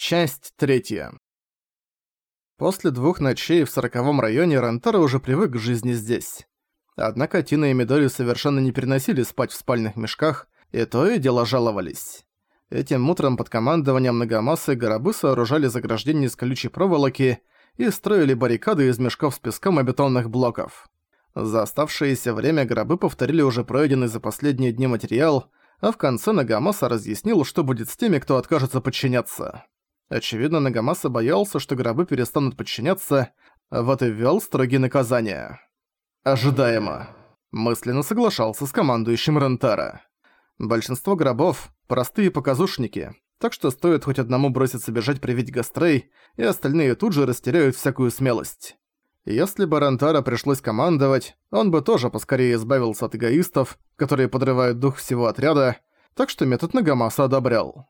Часть третья. После двух ночей в сороковом районе Рантара уже привык к жизни здесь. Однако Тина и Мидори совершенно не переносили спать в спальных мешках, и то и дело жаловались. Этим утром под командованием Нагамасы горобы сооружали заграждения из колючей проволоки и строили баррикады из мешков с песком и бетонных блоков. За оставшееся время гробы повторили уже пройденный за последние дни материал, а в конце Нагамаса разъяснил, что будет с теми, кто откажется подчиняться. Очевидно, Нагамаса боялся, что гробы перестанут подчиняться, вот и ввёл строгие наказания. «Ожидаемо», – мысленно соглашался с командующим Рентара. Большинство гробов – простые показушники, так что стоит хоть одному броситься бежать привить Гастрей, и остальные тут же растеряют всякую смелость. Если бы Рентара пришлось командовать, он бы тоже поскорее избавился от эгоистов, которые подрывают дух всего отряда, так что метод Нагамаса одобрял.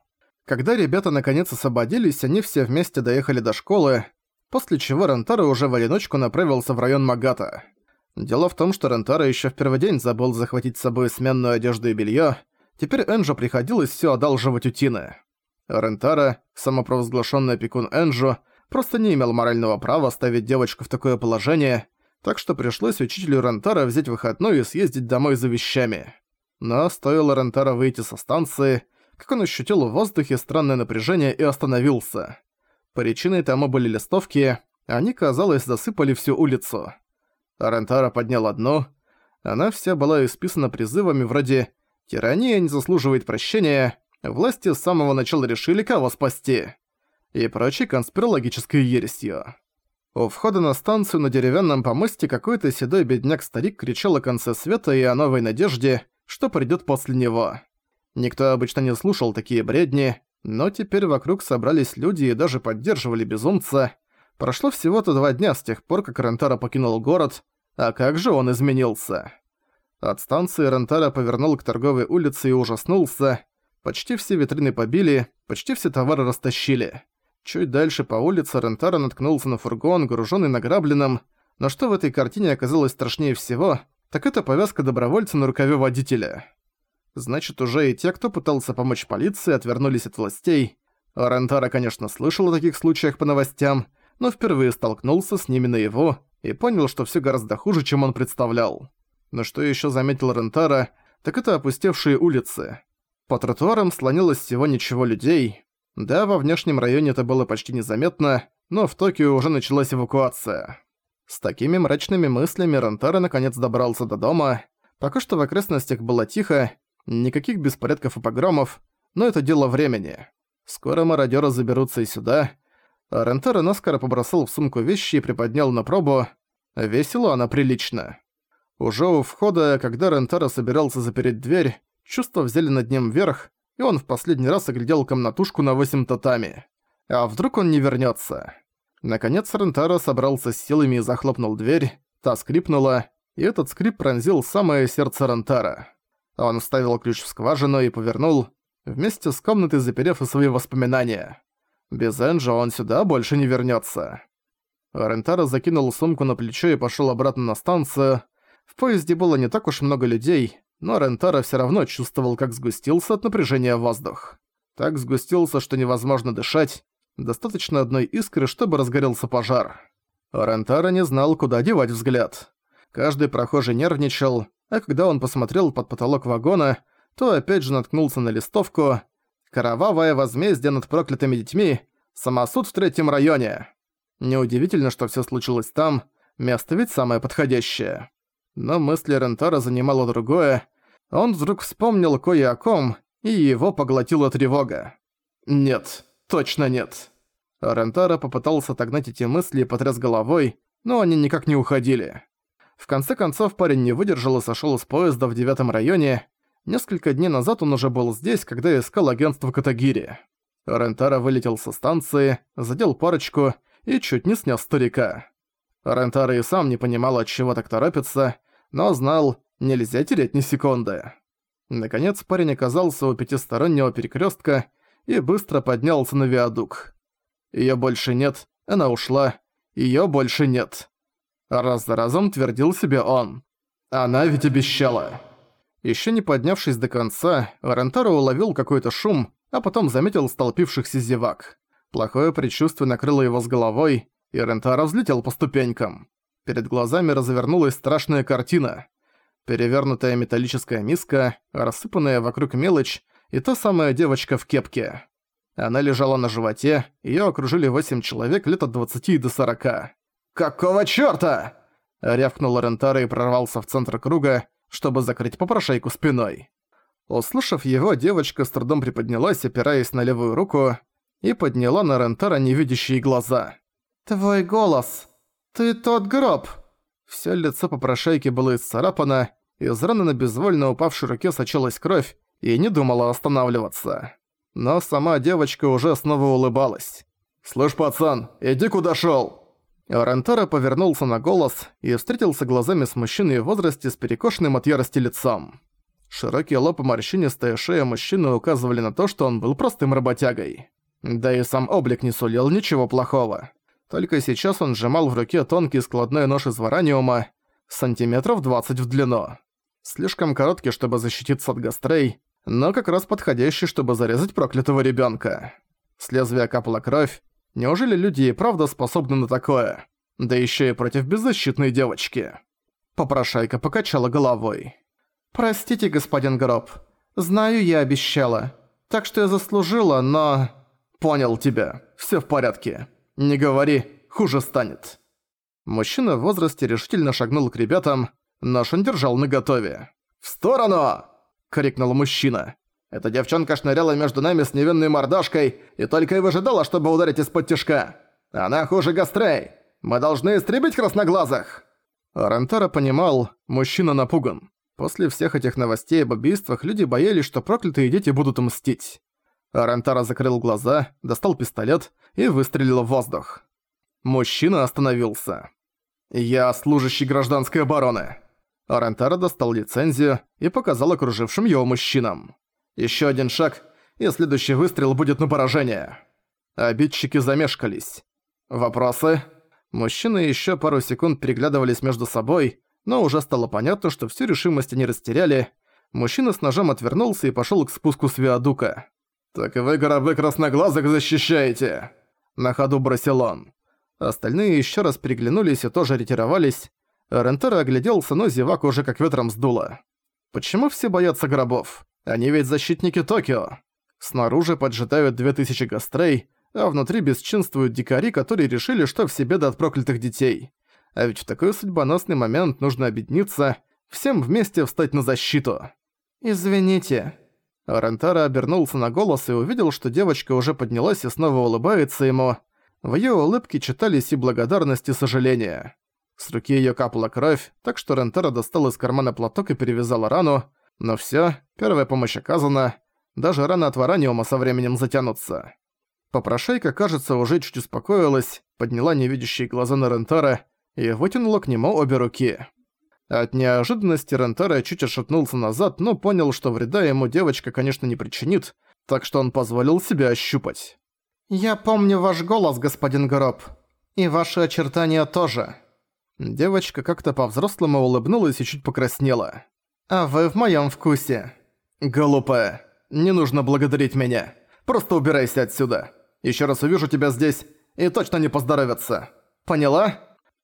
Когда ребята наконец освободились, они все вместе доехали до школы, после чего Рентара уже в одиночку направился в район Магата. Дело в том, что Рентара еще в первый день забыл захватить с собой сменную одежду и белье. Теперь Энджо приходилось все одалживать у Тины. Рентара, самопровозглашенный опекун Энджо, просто не имел морального права ставить девочку в такое положение, так что пришлось учителю Рентара взять выходной и съездить домой за вещами. Но стоило Рентара выйти со станции, как он ощутил в воздухе странное напряжение и остановился. Причиной тому были листовки, они, казалось, засыпали всю улицу. Рентара поднял одну. Она вся была исписана призывами вроде «Тирания не заслуживает прощения», «Власти с самого начала решили, кого спасти» и прочей конспирологической ересью. У входа на станцию на деревянном помосте какой-то седой бедняк-старик кричал о конце света и о новой надежде, что придёт после него. Никто обычно не слушал такие бредни, но теперь вокруг собрались люди и даже поддерживали безумца. Прошло всего-то два дня с тех пор, как Рентара покинул город, а как же он изменился. От станции Рентара повернул к торговой улице и ужаснулся. Почти все витрины побили, почти все товары растащили. Чуть дальше по улице Рентара наткнулся на фургон, груженный награбленным, но что в этой картине оказалось страшнее всего, так это повязка добровольца на рукаве водителя. Значит, уже и те, кто пытался помочь полиции, отвернулись от властей. Рентара, конечно, слышал о таких случаях по новостям, но впервые столкнулся с ними наяву и понял, что все гораздо хуже, чем он представлял. Но что еще заметил Рентара, так это опустевшие улицы. По тротуарам слонилось всего ничего людей. Да, во внешнем районе это было почти незаметно, но в Токио уже началась эвакуация. С такими мрачными мыслями Рентара наконец добрался до дома. Пока что в окрестностях было тихо, Никаких беспорядков и погромов, но это дело времени. Скоро мародёры заберутся и сюда. А Рентера наскоро побросал в сумку вещи и приподнял на пробу. Весело она прилично. Уже у входа, когда Рентера собирался запереть дверь, чувства взяли над ним вверх, и он в последний раз оглядел комнатушку на восемь татами. А вдруг он не вернётся? Наконец Рентара собрался с силами и захлопнул дверь, та скрипнула, и этот скрип пронзил самое сердце Рентара. Он вставил ключ в скважину и повернул, вместе с комнатой заперев и свои воспоминания. Без Энджа он сюда больше не вернется. Рентара закинул сумку на плечо и пошел обратно на станцию. В поезде было не так уж много людей, но Рентара все равно чувствовал, как сгустился от напряжения воздух. Так сгустился, что невозможно дышать. Достаточно одной искры, чтобы разгорелся пожар. Рентара не знал, куда девать взгляд. Каждый прохожий нервничал, а когда он посмотрел под потолок вагона, то опять же наткнулся на листовку «Кровавое возмездие над проклятыми детьми. Самосуд в третьем районе». Неудивительно, что всё случилось там, место ведь самое подходящее. Но мысли Рентара занимало другое. Он вдруг вспомнил кое о ком, и его поглотила тревога. «Нет, точно нет». Рентара попытался отогнать эти мысли и потряс головой, но они никак не уходили. В конце концов парень не выдержал и сошёл из поезда в девятом районе. Несколько дней назад он уже был здесь, когда искал агентство Катагири. Рентара вылетел со станции, задел парочку и чуть не снес старика. Рентара и сам не понимал, от чего так торопится, но знал, нельзя терять ни секунды. Наконец парень оказался у пятистороннего перекрестка и быстро поднялся на виадук. Её больше нет, она ушла, её больше нет. Раз за разом твердил себе он. Она ведь обещала. Еще не поднявшись до конца, Рентаро уловил какой-то шум, а потом заметил столпившихся зевак. Плохое предчувствие накрыло его с головой, и Рентара взлетел по ступенькам. Перед глазами развернулась страшная картина. Перевернутая металлическая миска, рассыпанная вокруг мелочь, и та самая девочка в кепке. Она лежала на животе, её окружили восемь человек лет от 20 до 40. «Какого чёрта?» — рявкнул Рентара и прорвался в центр круга, чтобы закрыть попрошайку спиной. Услышав его, девочка с трудом приподнялась, опираясь на левую руку, и подняла на Рентара невидящие глаза. «Твой голос! Ты тот гроб!» Всё лицо попрошайки было исцарапано, из раны на безвольно упавшей руке сочилась кровь и не думала останавливаться. Но сама девочка уже снова улыбалась. «Слышь, пацан, иди куда шёл!» Рентара повернулся на голос и встретился глазами с мужчиной в возрасте с перекошенным от ярости лицом. Широкий лоб и морщинистая шея мужчины указывали на то, что он был простым работягой. Да и сам облик не сулил ничего плохого. Только сейчас он сжимал в руке тонкий складной нож из вараниума, сантиметров 20 в длину. Слишком короткий, чтобы защититься от гастрей, но как раз подходящий, чтобы зарезать проклятого ребенка. С лезвия капала кровь. Неужели люди и правда способны на такое? Да еще и против беззащитной девочки. Попрошайка покачала головой. «Простите, господин Гроб. Знаю, я обещала. Так что я заслужила, но...» «Понял тебя. Все в порядке. Не говори, хуже станет». Мужчина в возрасте решительно шагнул к ребятам, нож он держал наготове. «В сторону!» — крикнул мужчина. «Эта девчонка шныряла между нами с невинной мордашкой и только и выжидала, чтобы ударить из-под тишка. Она хуже Гастрей. Мы должны истребить красноглазых!» Рентара понимал, мужчина напуган. После всех этих новостей об убийствах люди боялись, что проклятые дети будут мстить. Арантара закрыл глаза, достал пистолет и выстрелил в воздух. Мужчина остановился. «Я служащий гражданской обороны». Арантара достал лицензию и показал окружившим его мужчинам. Еще один шаг, и следующий выстрел будет на поражение». Обидчики замешкались. «Вопросы?» Мужчины еще пару секунд переглядывались между собой, но уже стало понятно, что всю решимость они растеряли. Мужчина с ножом отвернулся и пошел к спуску с виадука. «Так вы корабли красноглазых защищаете!» На ходу бросил он. Остальные еще раз переглянулись и тоже ретировались. Рентера огляделся, но зевак уже как ветром сдуло. Почему все боятся гробов? Они ведь защитники Токио. Снаружи поджидают две тысячи гастрей, а внутри бесчинствуют дикари, которые решили, что все беды от проклятых детей. А ведь в такой судьбоносный момент нужно объединиться, всем вместе встать на защиту. «Извините», Рентара обернулся на голос и увидел, что девочка уже поднялась и снова улыбается ему. В её улыбке читались и благодарность, и сожаление. С руки её капала кровь, так что Рентара достал из кармана платок и перевязала рану. Но всё, первая помощь оказана. Даже раны от вараниума со временем затянутся. Попрошайка, кажется, уже чуть успокоилась, подняла невидящие глаза на Рентара и вытянула к нему обе руки. От неожиданности Рентара чуть отшатнулся назад, но понял, что вреда ему девочка, конечно, не причинит, так что он позволил себя ощупать. «Я помню ваш голос, господин Гроб. И ваши очертания тоже». Девочка как-то по-взрослому улыбнулась и чуть покраснела. «А вы в моем вкусе». «Глупая, не нужно благодарить меня. Просто убирайся отсюда. Еще раз увижу тебя здесь, и точно не поздоровятся. Поняла?»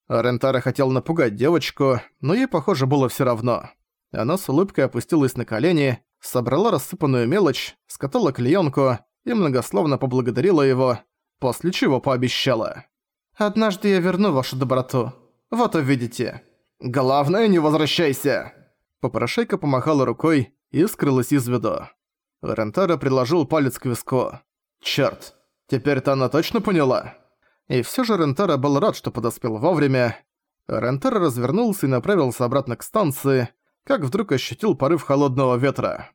Рентара хотел напугать девочку, но ей, похоже, было всё равно. Она с улыбкой опустилась на колени, собрала рассыпанную мелочь, скатала клеёнку и многословно поблагодарила его, после чего пообещала. «Однажды я верну вашу доброту. Вот увидите. Главное, не возвращайся!» Попрошайка помахала рукой и скрылась из виду. Рентара приложил палец к виску. «Чёрт, теперь-то она точно поняла?» И всё же Рентара был рад, что подоспел вовремя. Рентара развернулся и направился обратно к станции, как вдруг ощутил порыв холодного ветра.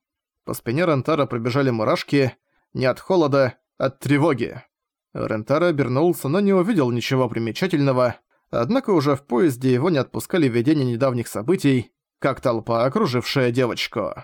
По спине Рентара пробежали мурашки, не от холода, от тревоги. Рентара обернулся, но не увидел ничего примечательного, однако уже в поезде его не отпускали видения недавних событий, как толпа, окружившая девочку.